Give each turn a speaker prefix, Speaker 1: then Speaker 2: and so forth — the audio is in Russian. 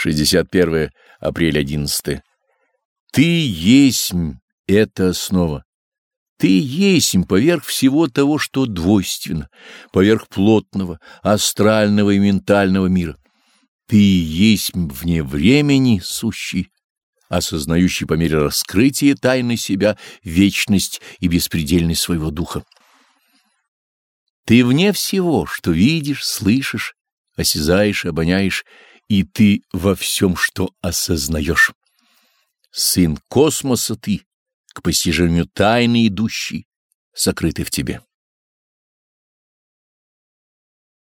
Speaker 1: 61 апрель 11. Ты есть это основа. Ты есть поверх всего того, что двойственно, поверх плотного, астрального и ментального мира. Ты есть вне времени сущий, осознающий по мере раскрытия тайны себя вечность и беспредельность своего духа. Ты вне всего, что видишь, слышишь, осязаешь, обоняешь, и ты во всем, что осознаешь. Сын космоса ты, к постижению тайны идущий, сокрытый в тебе.